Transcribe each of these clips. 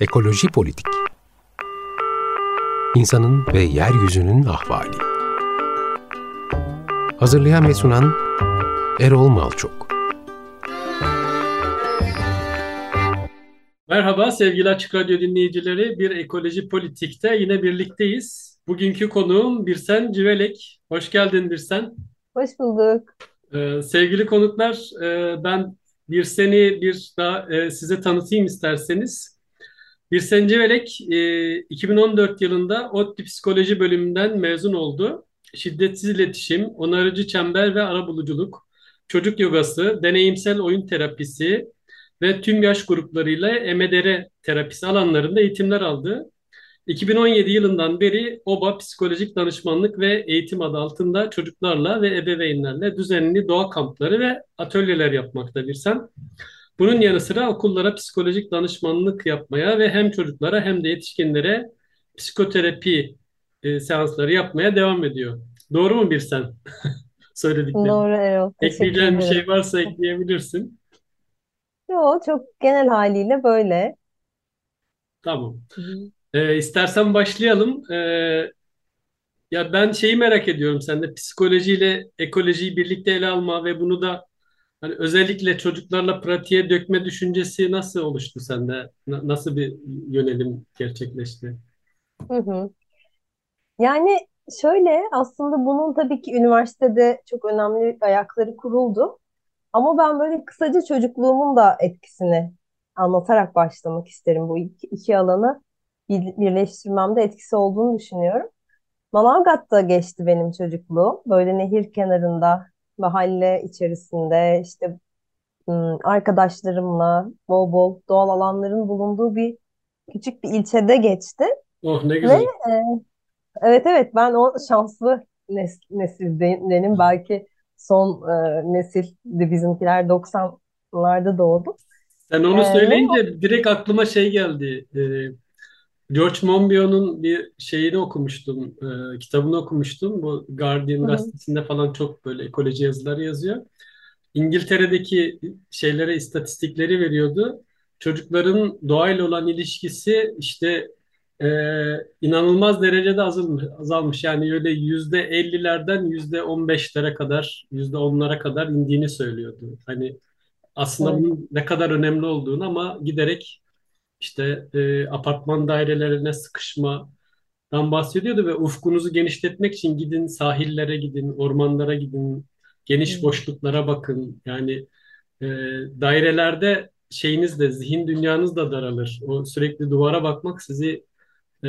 Ekoloji Politik İnsanın ve Yeryüzünün Ahvali Hazırlayan ve sunan Erol Malçok Merhaba sevgili Açık Radyo dinleyicileri. Bir Ekoloji Politik'te yine birlikteyiz. Bugünkü konuğum Birsen Civelek. Hoş geldin Birsen. Hoş bulduk. Ee, sevgili konuklar, e, ben Birsen'i bir daha e, size tanıtayım isterseniz. Birsen Civelek e, 2014 yılında ODTÜ Psikoloji bölümünden mezun oldu. Şiddetsiz iletişim, onarıcı çember ve arabuluculuk, çocuk yogası, deneyimsel oyun terapisi ve tüm yaş gruplarıyla EMDR terapisi alanlarında eğitimler aldı. 2017 yılından beri OBA Psikolojik Danışmanlık ve Eğitim adı altında çocuklarla ve ebeveynlerle düzenli doğa kampları ve atölyeler yapmakta bir sen. Bunun yanı sıra okullara psikolojik danışmanlık yapmaya ve hem çocuklara hem de yetişkinlere psikoterapi e, seansları yapmaya devam ediyor. Doğru mu bir sen? Söylediklerim. Doğru Erol. Ekleyeceğin bir şey varsa ekleyebilirsin. Yok çok genel haliyle böyle. Tamam. Ee, istersen başlayalım. Ee, ya ben şeyi merak ediyorum sende psikolojiyle ekolojiyi birlikte ele alma ve bunu da hani özellikle çocuklarla pratiğe dökme düşüncesi nasıl oluştu sende? Na- nasıl bir yönelim gerçekleşti? Hı hı. Yani şöyle aslında bunun tabii ki üniversitede çok önemli ayakları kuruldu. Ama ben böyle kısaca çocukluğumun da etkisini anlatarak başlamak isterim. Bu iki, iki alanı bir- birleştirmemde etkisi olduğunu düşünüyorum. Manavgat'ta geçti benim çocukluğum. Böyle nehir kenarında, mahalle içerisinde işte ım, arkadaşlarımla bol bol doğal alanların bulunduğu bir küçük bir ilçede geçti. Oh ne Ve güzel. e, evet evet ben o şanslı nes nesildenim. Belki son e, nesildi bizimkiler 90'larda doğdu. Sen E, onu ve söyleyince direkt aklıma şey geldi. Ee, George Monbiot'un bir şeyini okumuştum, e, kitabını okumuştum. Bu Guardian Hı hı, gazetesinde falan çok böyle ekoloji yazıları yazıyor. İngiltere'deki şeylere, istatistikleri veriyordu. Çocukların doğayla olan ilişkisi işte e, inanılmaz derecede azalmış, azalmış. Yani öyle yüzde ellilerden yüzde on beşlere kadar, yüzde onlara kadar indiğini söylüyordu. Hani aslında evet, bunun ne kadar önemli olduğunu ama giderek işte e, apartman dairelerine sıkışmadan bahsediyordu ve ufkunuzu genişletmek için gidin sahillere gidin, ormanlara gidin, geniş boşluklara bakın. Yani e, dairelerde şeyiniz de zihin dünyanız da daralır. O sürekli duvara bakmak sizi e,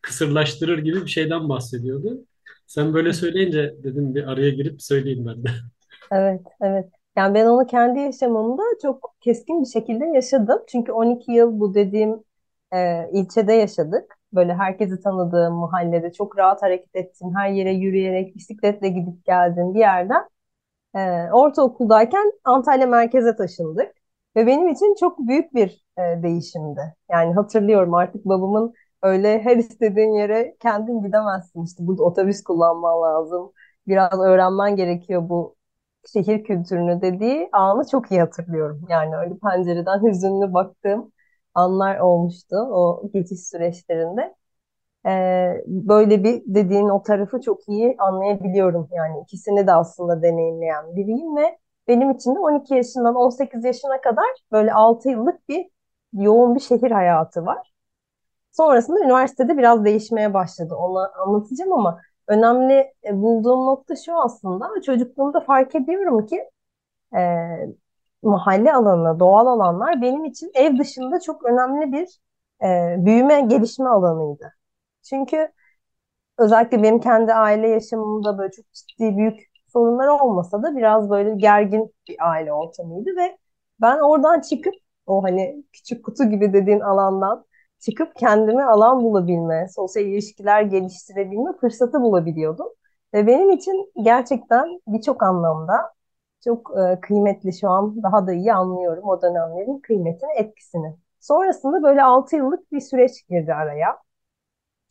kısırlaştırır gibi bir şeyden bahsediyordu. Sen böyle söyleyince dedim bir araya girip söyleyeyim ben de. evet, evet. Yani ben onu kendi yaşamımda çok keskin bir şekilde yaşadım. Çünkü 12 yıl bu dediğim e, ilçede yaşadık. Böyle herkesi tanıdığım mahallede çok rahat hareket ettiğim, her yere yürüyerek, bisikletle gidip geldiğim bir yerden Ee, ortaokuldayken Antalya merkeze taşındık. Ve benim için çok büyük bir e, değişimdi. Yani hatırlıyorum artık babamın öyle her istediğin yere kendin gidemezsin. İşte burada otobüs kullanman lazım. Biraz öğrenmen gerekiyor bu şehir kültürünü dediği anı çok iyi hatırlıyorum. Yani öyle pencereden hüzünlü baktığım anlar olmuştu o geçiş süreçlerinde. Ee, böyle bir dediğin o tarafı çok iyi anlayabiliyorum. Yani ikisini de aslında deneyimleyen biriyim ve benim için de 12 yaşından 18 yaşına kadar böyle 6 yıllık bir yoğun bir şehir hayatı var. Sonrasında üniversitede biraz değişmeye başladı. Onu anlatacağım ama önemli e, bulduğum nokta şu aslında. Çocukluğumda fark ediyorum ki e, mahalle alanı, doğal alanlar benim için ev dışında çok önemli bir e, büyüme, gelişme alanıydı. Çünkü özellikle benim kendi aile yaşamımda böyle çok ciddi büyük sorunlar olmasa da biraz böyle gergin bir aile ortamıydı ve ben oradan çıkıp o hani küçük kutu gibi dediğin alandan çıkıp kendime alan bulabilme, sosyal ilişkiler geliştirebilme fırsatı bulabiliyordum. Ve benim için gerçekten birçok anlamda çok e, kıymetli şu an daha da iyi anlıyorum o dönemlerin kıymetini, etkisini. Sonrasında böyle 6 yıllık bir süreç girdi araya.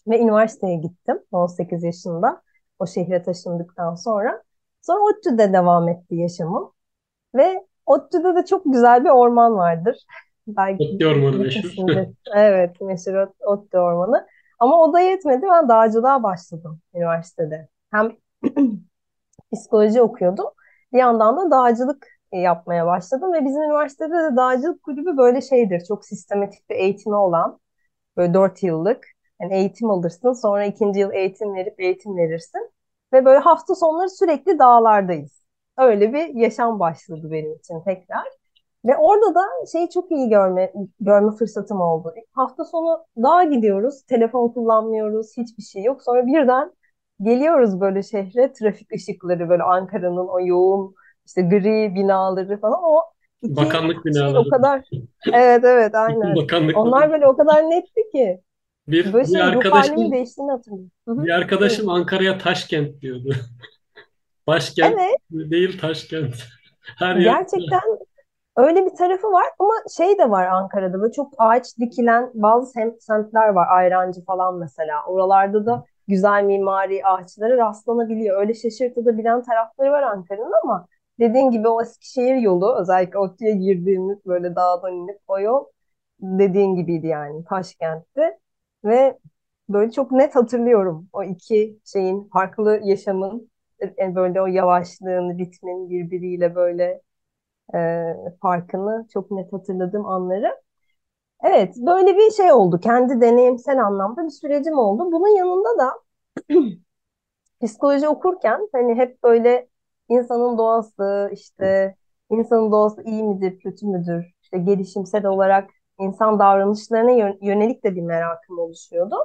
Ve üniversiteye gittim 18 yaşında o şehre taşındıktan sonra. Sonra ODTÜ'de devam etti yaşamım. Ve ODTÜ'de de çok güzel bir orman vardır. Belki Otlu Ormanı meşhur. Evet, meşhur Ot- Otlu Ormanı. Ama o da yetmedi. Ben dağcılığa başladım üniversitede. Hem psikoloji okuyordum. Bir yandan da dağcılık yapmaya başladım ve bizim üniversitede de dağcılık kulübü böyle şeydir. Çok sistematik bir eğitimi olan böyle dört yıllık yani eğitim alırsın. Sonra ikinci yıl eğitim verip eğitim verirsin. Ve böyle hafta sonları sürekli dağlardayız. Öyle bir yaşam başladı benim için tekrar. Ve orada da şeyi çok iyi görme görme fırsatım oldu. Hafta sonu dağa gidiyoruz, telefon kullanmıyoruz, hiçbir şey yok. Sonra birden geliyoruz böyle şehre, trafik ışıkları böyle Ankara'nın o yoğun işte gri binaları falan o iki Bakanlık şey binaları. o kadar evet evet aynen. Bakanlık. Onlar böyle o kadar netti ki. Bir, Böyle bir şey arkadaşım değiştiğini hatırlıyorum. Bir arkadaşım Ankara'ya Taşkent diyordu. Başkent Evet, değil Taşkent. Her yer gerçekten öyle bir tarafı var ama şey de var Ankara'da böyle çok ağaç dikilen bazı sem semtler var. Ayrancı falan mesela. Oralarda da güzel mimari ağaçlara rastlanabiliyor. Öyle şaşırtılabilen tarafları var Ankara'nın ama dediğin gibi o Eskişehir yolu özellikle ODTÜ'ye girdiğimiz böyle dağdan inip o yol dediğin gibiydi yani Taşkent'ti. Ve böyle çok net hatırlıyorum o iki şeyin farklı yaşamın e, böyle o yavaşlığın, ritmin birbiriyle böyle e, farkını çok net hatırladığım anları. Evet, böyle bir şey oldu. Kendi deneyimsel anlamda bir sürecim oldu. Bunun yanında da psikoloji okurken hani hep böyle insanın doğası işte insanın doğası iyi midir, kötü müdür? İşte gelişimsel olarak insan davranışlarına yön- yönelik de bir merakım oluşuyordu.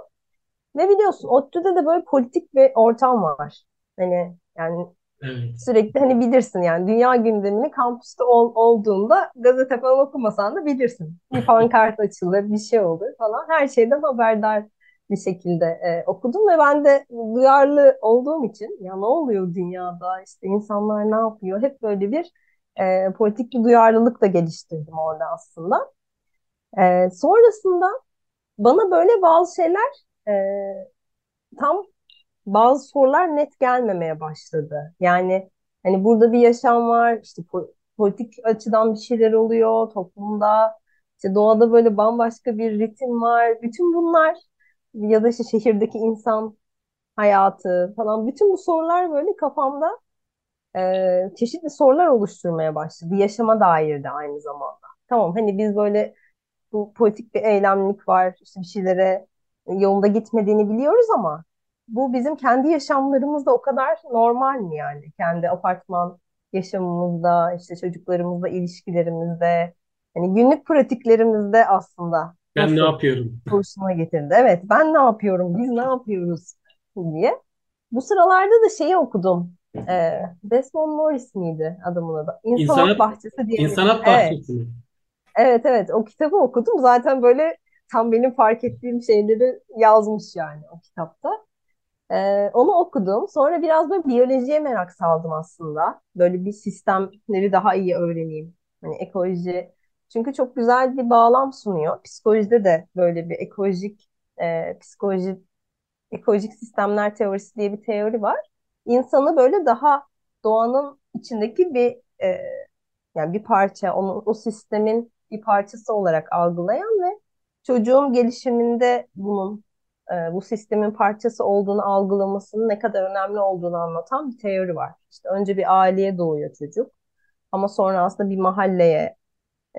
Ve biliyorsun ODTÜ'de de böyle politik bir ortam var. Hani yani Evet. sürekli hani bilirsin yani dünya gündemini kampüste ol- olduğunda gazete falan okumasan da bilirsin. Bir pankart açılır, bir şey olur falan. Her şeyden haberdar bir şekilde e, okudum ve ben de duyarlı olduğum için ya ne oluyor dünyada işte insanlar ne yapıyor hep böyle bir e, politik bir duyarlılık da geliştirdim orada aslında. E, sonrasında bana böyle bazı şeyler e, tam bazı sorular net gelmemeye başladı. Yani hani burada bir yaşam var, işte po- politik açıdan bir şeyler oluyor toplumda, işte doğada böyle bambaşka bir ritim var. Bütün bunlar ya da işte şehirdeki insan hayatı falan bütün bu sorular böyle kafamda e, çeşitli sorular oluşturmaya başladı. Yaşama dair de aynı zamanda. Tamam hani biz böyle bu politik bir eylemlilik var, işte bir şeylere yolunda gitmediğini biliyoruz ama bu bizim kendi yaşamlarımızda o kadar normal mi yani? Kendi apartman yaşamımızda, işte çocuklarımızla ilişkilerimizde, hani günlük pratiklerimizde aslında Ben ne yapıyorum? sorusuna getirdi. Evet, ben ne yapıyorum, biz ne yapıyoruz diye. Bu sıralarda da şeyi okudum. Ee, Desmond Morris miydi adamın adı? İnsanat İnsanat, Bahçesi diye insanat Evet. bahçesi mi? Evet evet o kitabı okudum. Zaten böyle tam benim fark ettiğim şeyleri yazmış yani o kitapta. Ee, onu okudum. Sonra biraz böyle biyolojiye merak saldım aslında. Böyle bir sistemleri daha iyi öğreneyim. Hani ekoloji. Çünkü çok güzel bir bağlam sunuyor. Psikolojide de böyle bir ekolojik e, psikoloji ekolojik sistemler teorisi diye bir teori var. İnsanı böyle daha doğanın içindeki bir e, yani bir parça, onu, o sistemin bir parçası olarak algılayan ve çocuğun gelişiminde bunun, e, bu sistemin parçası olduğunu algılamasının ne kadar önemli olduğunu anlatan bir teori var. İşte önce bir aileye doğuyor çocuk ama sonra aslında bir mahalleye,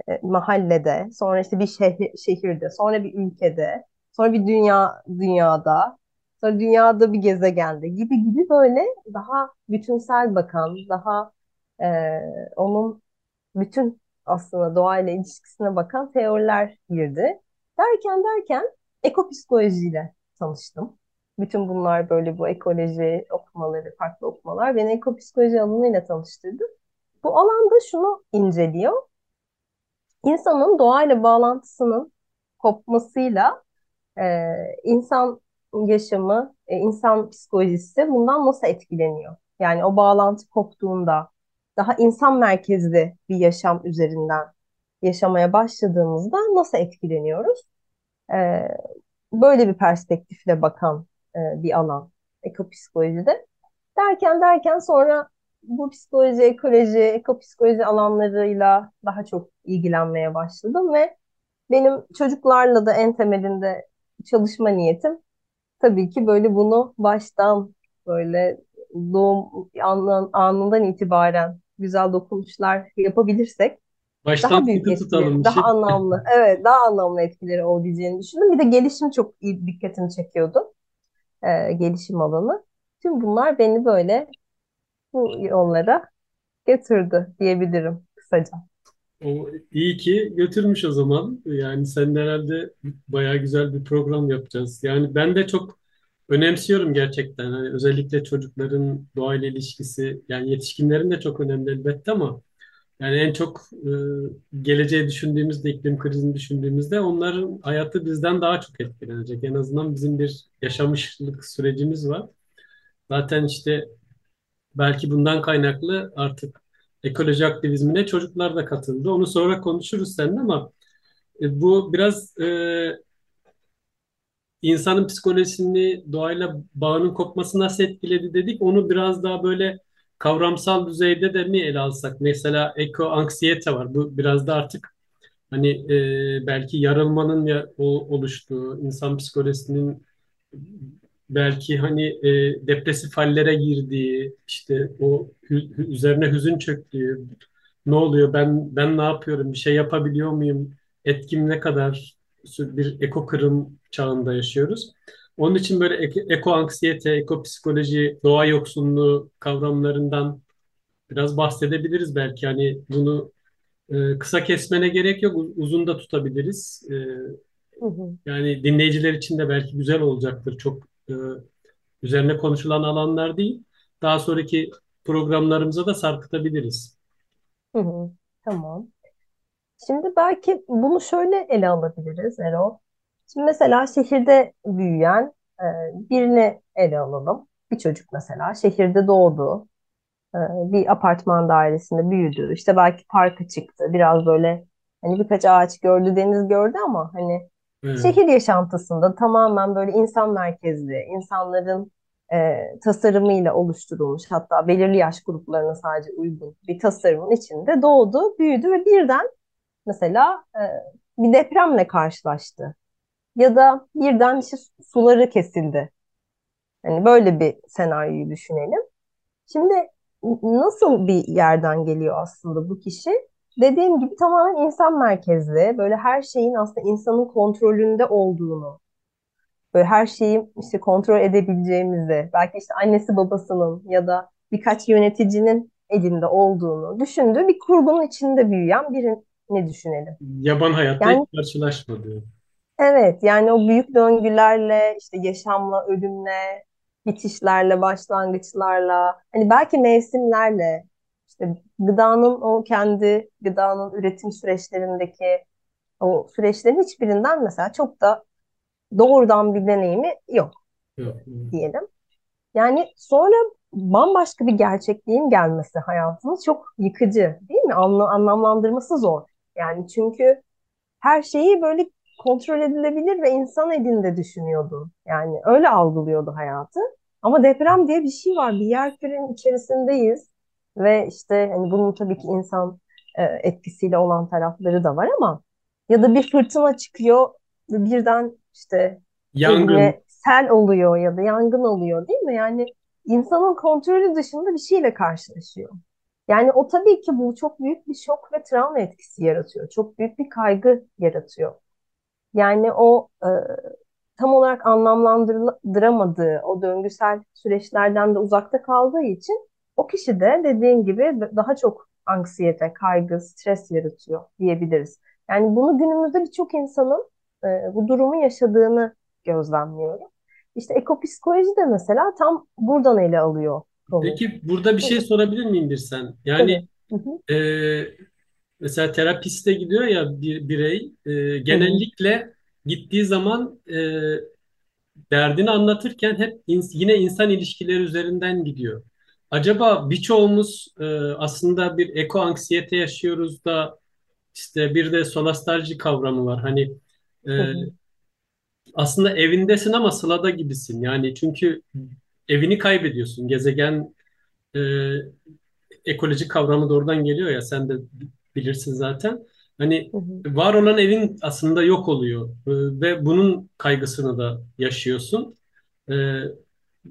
e, mahallede, sonra işte bir şehir, şehirde, sonra bir ülkede, sonra bir dünya dünyada, sonra dünyada bir gezegende gibi gibi böyle daha bütünsel bakan, daha e, onun bütün aslında doğayla ilişkisine bakan teoriler girdi. Derken derken ekopsikolojiyle tanıştım. Bütün bunlar böyle bu ekoloji okumaları, farklı okumalar beni ekopsikoloji alanıyla tanıştırdı. Bu alanda şunu inceliyor. İnsanın doğayla bağlantısının kopmasıyla e, insan yaşamı, e, insan psikolojisi bundan nasıl etkileniyor? Yani o bağlantı koptuğunda daha insan merkezli bir yaşam üzerinden yaşamaya başladığımızda nasıl etkileniyoruz? E, böyle bir perspektifle bakan e, bir alan ekopsikolojide. Derken derken sonra bu psikoloji, ekoloji, ekopsikoloji alanlarıyla daha çok ilgilenmeye başladım ve benim çocuklarla da en temelinde çalışma niyetim tabii ki böyle bunu baştan böyle doğum anından, itibaren güzel dokunuşlar yapabilirsek Baştan daha büyük etkileri, daha şey. anlamlı, evet daha anlamlı etkileri olabileceğini düşündüm. Bir de gelişim çok iyi dikkatimi çekiyordu. Ee, gelişim alanı. Tüm bunlar beni böyle bu yollara götürdü diyebilirim kısaca. O iyi ki götürmüş o zaman. Yani sen de herhalde bayağı güzel bir program yapacağız. Yani ben de çok önemsiyorum gerçekten. Hani özellikle çocukların doğayla ilişkisi, yani yetişkinlerin de çok önemli elbette ama yani en çok e, geleceği düşündüğümüzde, iklim krizini düşündüğümüzde onların hayatı bizden daha çok etkilenecek. En azından bizim bir yaşamışlık sürecimiz var. Zaten işte belki bundan kaynaklı artık ekoloji aktivizmine çocuklar da katıldı. Onu sonra konuşuruz seninle ama e, bu biraz e, insanın psikolojisini doğayla bağının kopması nasıl etkiledi dedik. Onu biraz daha böyle kavramsal düzeyde de mi ele alsak? Mesela eko anksiyete var. Bu biraz da artık hani e, belki yarılmanın ya, o, oluştuğu, insan psikolojisinin belki hani e, depresif hallere girdiği, işte o hü- hü- üzerine hüzün çöktüğü, ne oluyor, ben ben ne yapıyorum, bir şey yapabiliyor muyum, etkim ne kadar bir eko kırım çağında yaşıyoruz. Onun için böyle ek- eko anksiyete, eko psikoloji, doğa yoksunluğu kavramlarından biraz bahsedebiliriz belki. Hani bunu e, kısa kesmene gerek yok, uz- uzun da tutabiliriz. E, Hı hı, yani dinleyiciler için de belki güzel olacaktır. Çok e, üzerine konuşulan alanlar değil. Daha sonraki programlarımıza da sarkıtabiliriz. hı hı. Tamam. Şimdi belki bunu şöyle ele alabiliriz Erol. Şimdi mesela şehirde büyüyen e, birini ele alalım. Bir çocuk mesela şehirde doğdu, e, bir apartman dairesinde büyüdü. İşte belki parka çıktı, biraz böyle hani birkaç ağaç gördü, deniz gördü ama hani Evet, şehir yaşantısında tamamen böyle insan merkezli, insanların e, tasarımıyla oluşturulmuş, hatta belirli yaş gruplarına sadece uygun bir tasarımın içinde doğdu, büyüdü ve birden mesela e, bir depremle karşılaştı. Ya da birden işte suları kesildi. Hani böyle bir senaryoyu düşünelim. Şimdi nasıl bir yerden geliyor aslında bu kişi? Dediğim gibi tamamen insan merkezli, böyle her şeyin aslında insanın kontrolünde olduğunu, böyle her şeyi işte kontrol edebileceğimizi, belki işte annesi babasının ya da birkaç yöneticinin elinde olduğunu düşündüğü bir kurgunun içinde büyüyen birini düşünelim. yaban hayatta hiç Yani karşılaşmadı. Evet, yani o büyük döngülerle, işte yaşamla, ölümle, bitişlerle, başlangıçlarla, hani belki mevsimlerle, işte gıdanın o kendi gıdanın üretim süreçlerindeki o süreçlerin hiçbirinden mesela çok da doğrudan bir deneyimi yok Yok. diyelim. Yani sonra bambaşka bir gerçekliğin gelmesi hayatımız çok yıkıcı, değil mi? Anla- anlamlandırması zor. Yani çünkü her şeyi böyle kontrol edilebilir ve insan elinde düşünüyordu. Yani öyle algılıyordu hayatı. Ama deprem diye bir şey var. Bir yerkürenin içerisindeyiz. Ve işte hani bunun tabii ki insan e, etkisiyle olan tarafları da var ama ya da bir fırtına çıkıyor ve birden işte Yangın, sel oluyor ya da yangın oluyor değil mi? Yani insanın kontrolü dışında bir şeyle karşılaşıyor. Yani o tabii ki bu çok büyük bir şok ve travma etkisi yaratıyor. Çok büyük bir kaygı yaratıyor. Yani o e, tam olarak anlamlandıramadığı o döngüsel süreçlerden de uzakta kaldığı için o kişi de dediğin gibi daha çok anksiyete, kaygı, stres yaratıyor diyebiliriz. Yani bunu günümüzde birçok insanın e, bu durumu yaşadığını gözlemliyorum. İşte ekopsikoloji de mesela tam buradan ele alıyor konuyu. Peki burada bir şey sorabilir miyim bir sen? Yani tabii. E, mesela terapiste gidiyor ya bir birey e, genellikle gittiği zaman e, derdini anlatırken hep ins- yine insan ilişkileri üzerinden gidiyor. Acaba birçoğumuz e, aslında bir eko anksiyete yaşıyoruz da işte bir de solastalji kavramı var. Hani e, aslında evindesin ama sılada gibisin. Yani çünkü evini kaybediyorsun. Gezegen e, ekoloji kavramı da oradan geliyor ya sen de bilirsin zaten. Hani var olan evin aslında yok oluyor ve bunun kaygısını da yaşıyorsun.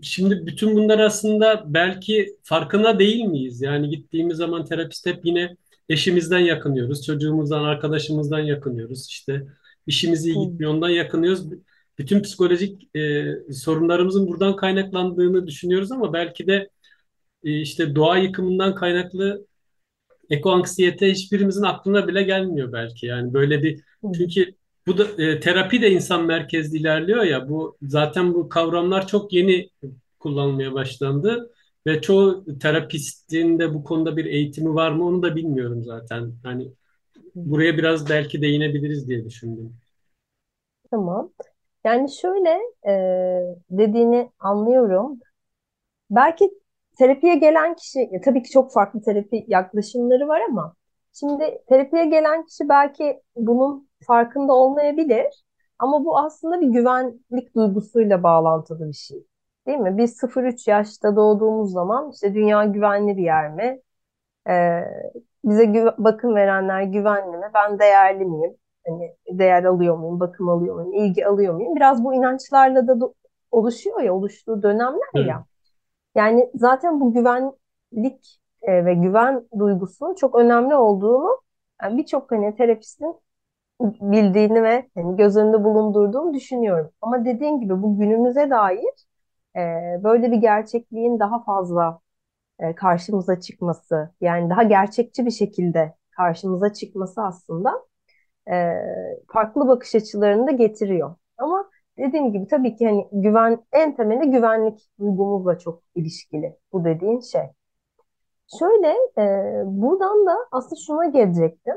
Şimdi bütün bunlar aslında belki farkına değil miyiz? Yani gittiğimiz zaman terapist hep yine eşimizden yakınıyoruz, çocuğumuzdan, arkadaşımızdan yakınıyoruz. İşte işimiz iyi gitmiyor, ondan yakınıyoruz. Bütün psikolojik e, sorunlarımızın buradan kaynaklandığını düşünüyoruz ama belki de e, işte doğa yıkımından kaynaklı Eko anksiyete hiçbirimizin aklına bile gelmiyor belki. Yani böyle bir çünkü bu da e, terapi de insan merkezli ilerliyor ya bu zaten bu kavramlar çok yeni kullanılmaya başlandı ve çoğu terapistin de bu konuda bir eğitimi var mı onu da bilmiyorum zaten. Hani buraya biraz belki değinebiliriz diye düşündüm. Tamam. Yani şöyle e, dediğini anlıyorum. Belki terapiye gelen kişi, tabii ki çok farklı terapi yaklaşımları var ama şimdi terapiye gelen kişi belki bunun farkında olmayabilir. Ama bu aslında bir güvenlik duygusuyla bağlantılı bir şey. Değil mi? Biz 0-3 yaşta doğduğumuz zaman işte dünya güvenli bir yer mi? Ee, bize gü- bakım verenler güvenli mi? Ben değerli miyim? Hani değer alıyor muyum? Bakım alıyor muyum? ilgi alıyor muyum? Biraz bu inançlarla da do- oluşuyor ya, oluştuğu dönemler ya. Yani zaten bu güvenlik e, ve güven duygusunun çok önemli olduğunu yani birçok hani terapistin bildiğini ve hani göz önünde bulundurduğunu düşünüyorum. Ama dediğin gibi bu günümüze dair e, böyle bir gerçekliğin daha fazla e, karşımıza çıkması, yani daha gerçekçi bir şekilde karşımıza çıkması aslında e, farklı bakış açılarını da getiriyor. Ama dediğim gibi tabii ki hani güven en temeli güvenlik duygumuzla çok ilişkili bu dediğin şey. Şöyle e, buradan da aslında şuna gelecektim.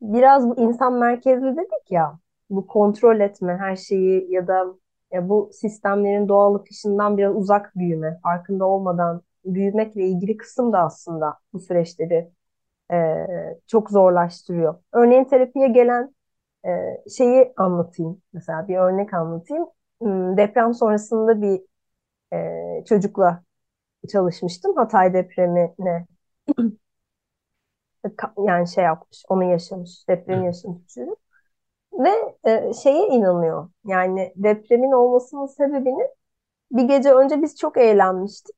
Biraz bu insan merkezli dedik ya, bu kontrol etme her şeyi ya da ya bu sistemlerin doğal akışından biraz uzak büyüme, farkında olmadan büyümekle ilgili kısım da aslında bu süreçleri e, çok zorlaştırıyor. Örneğin terapiye gelen şeyi anlatayım. Mesela bir örnek anlatayım. Hmm, Deprem sonrasında bir e, çocukla çalışmıştım. Hatay depremine yani şey yapmış, onu yaşamış, depremi yaşamış çocuk. Ve e, şeye inanıyor. Yani depremin olmasının sebebini bir gece önce biz çok eğlenmiştik.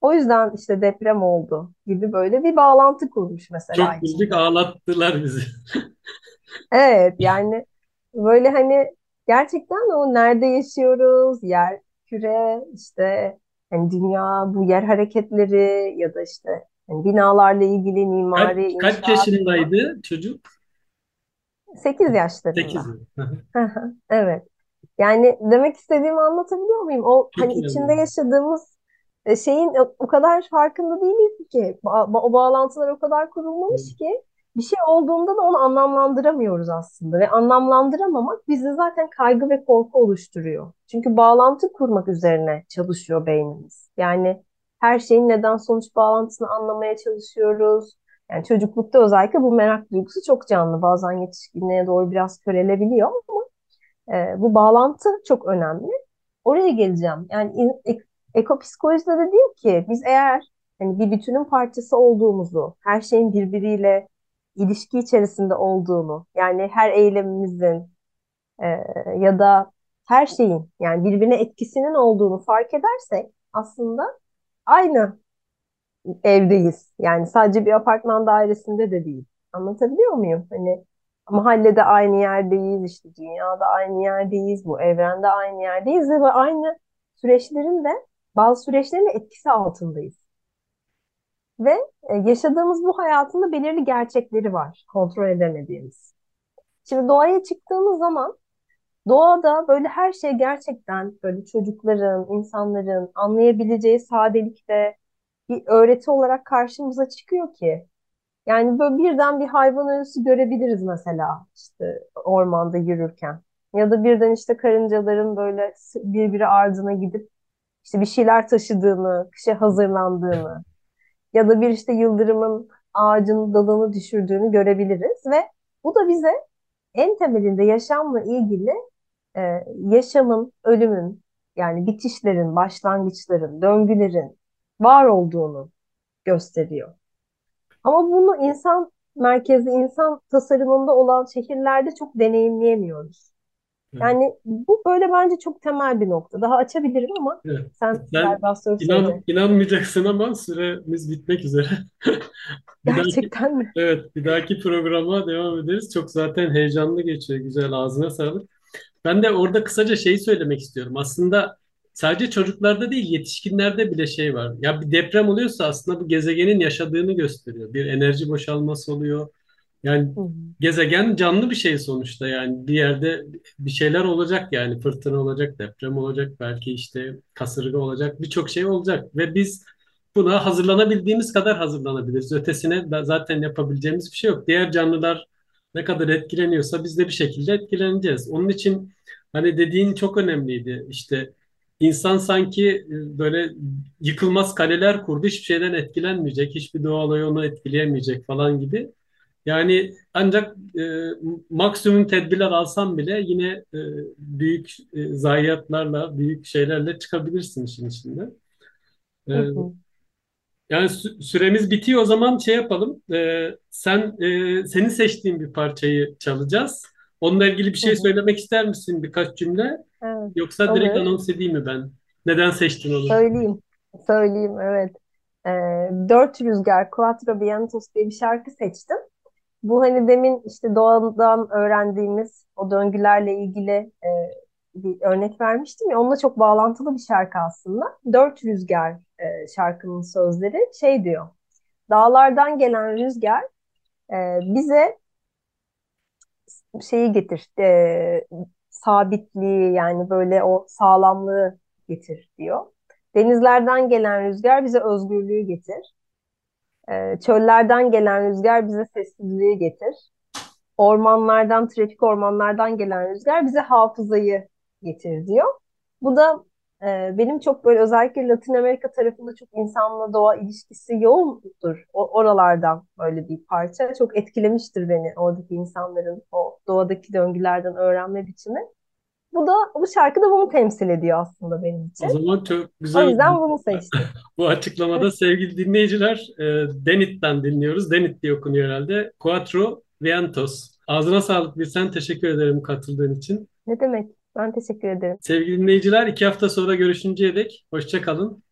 O yüzden işte deprem oldu gibi böyle bir bağlantı kurmuş mesela Çok güldük, ağlattılar bizi. Evet yani böyle hani gerçekten o nerede yaşıyoruz, yer küre işte hani dünya bu yer hareketleri ya da işte hani binalarla ilgili mimari Kaç, kaç inşaat yaşındaydı çocuk? 8 8 yaşlarında. mi? Hı hı. Hı hı, Evet. Yani demek istediğimi anlatabiliyor muyum? O Çok hani iyi içinde anladım. yaşadığımız e, şeyin o o kadar farkında değiliz ki. Ba- O bağlantılar o kadar kurulmamış ki bir şey olduğunda da onu anlamlandıramıyoruz aslında. Ve anlamlandıramamak bizde zaten kaygı ve korku oluşturuyor. Çünkü bağlantı kurmak üzerine çalışıyor beynimiz. Yani her şeyin neden sonuç bağlantısını anlamaya çalışıyoruz. Yani çocuklukta özellikle bu merak duygusu çok canlı. Bazen yetişkinliğe doğru biraz körelebiliyor e, bu bağlantı çok önemli. Oraya geleceğim. Yani ek- ekopsikolojide de diyor ki biz eğer hani bir bütünün parçası olduğumuzu, her şeyin birbiriyle ilişki içerisinde olduğunu, yani her eylemimizin e, ya da her şeyin yani birbirine etkisinin olduğunu fark edersek aslında aynı evdeyiz. Yani sadece bir apartman dairesinde de değil. Anlatabiliyor muyum? Hani mahallede aynı yerdeyiz, işte dünyada aynı yerdeyiz, bu evrende aynı yerdeyiz ve aynı süreçlerin de bazı süreçlerin de etkisi altındayız. Ve e, yaşadığımız bu hayatın da belirli gerçekleri var, kontrol edemediğimiz. Şimdi doğaya çıktığımız zaman doğada böyle her şey gerçekten böyle çocukların, insanların anlayabileceği sadelikte bir öğreti olarak karşımıza çıkıyor ki. Yani böyle birden bir hayvan ölüsü görebiliriz mesela işte ormanda yürürken. Ya da birden işte karıncaların böyle birbiri ardına gidip işte bir şeyler taşıdığını, kışa hazırlandığını ya da bir işte yıldırımın ağacın dalını düşürdüğünü görebiliriz ve bu da bize en temelinde yaşamla ilgili e, yaşamın, ölümün yani bitişlerin, başlangıçların, döngülerin var olduğunu gösteriyor. Ama bunu insan merkezli insan tasarımında olan şehirlerde çok deneyimleyemiyoruz. Yani bu böyle bence çok temel bir nokta. Daha açabilirim ama Evet. sen Sen galiba soru inan, soracaksın. inanmayacaksın ama süremiz bitmek üzere. Bir dahaki, Gerçekten mi? evet, bir dahaki programa devam ederiz. Çok zaten heyecanlı geçiyor. Güzel, ağzına sağlık. Ben de orada kısaca şeyi söylemek istiyorum. Aslında sadece çocuklarda değil, yetişkinlerde bile şey var. Ya bir deprem oluyorsa aslında bu gezegenin yaşadığını gösteriyor. Bir enerji boşalması oluyor. Yani Hı gezegen canlı bir şey sonuçta yani bir yerde bir şeyler olacak yani fırtına olacak, deprem olacak, belki işte kasırga olacak, birçok şey olacak ve biz buna hazırlanabildiğimiz kadar hazırlanabiliriz. Ötesine zaten yapabileceğimiz bir şey yok. Diğer canlılar ne kadar etkileniyorsa biz de bir şekilde etkileneceğiz. Onun için hani dediğin çok önemliydi. İşte insan sanki e, böyle yıkılmaz kaleler kurdu, hiçbir şeyden etkilenmeyecek, hiçbir doğa olayı onu etkileyemeyecek falan gibi. Yani ancak e, maksimum tedbirler alsam bile yine e, büyük e, zayiatlarla, büyük şeylerle çıkabilirsin işin içinde. E, hı. yani sü- süremiz bitiyor o zaman şey yapalım. E, sen e, senin seçtiğin bir parçayı çalacağız. Onunla ilgili bir şey hı. söylemek ister misin birkaç cümle? Evet, Yoksa direkt olur. anons edeyim mi ben? Neden seçtin onu? Söyleyeyim. Söyleyeyim, evet. Ee, Dört Rüzgar, Quattro Vientos diye bir şarkı seçtim. Bu hani demin işte doğadan öğrendiğimiz o döngülerle ilgili e, bir örnek vermiştim ya onunla çok bağlantılı bir şarkı aslında. Dört Rüzgar e, şarkının sözleri şey diyor. Dağlardan gelen rüzgar e, bize şeyi getir, e, sabitliği yani böyle o sağlamlığı getir diyor. Denizlerden gelen rüzgar bize özgürlüğü getir. E, çöllerden gelen rüzgar bize sessizliği getir. ormanlardan, trafik ormanlardan gelen rüzgar bize hafızayı getir diyor. Bu da e, benim çok böyle özellikle Latin Amerika tarafında çok insanla doğa ilişkisi yoğundur. O, oralardan böyle bir parça. Çok etkilemiştir beni oradaki insanların o doğadaki döngülerden öğrenme biçimi. Bu da bu şarkı da bunu temsil ediyor aslında benim O için. zaman çok O güzel yüzden bunu seçtim. Bu açıklamada sevgili dinleyiciler e, Denit'ten dinliyoruz. Denit diye okunuyor herhalde. Quattro Vientos. Ağzına sağlık bir sen teşekkür ederim katıldığın için. Ne demek? Ben teşekkür ederim. Sevgili dinleyiciler iki hafta sonra görüşünceye dek hoşça kalın.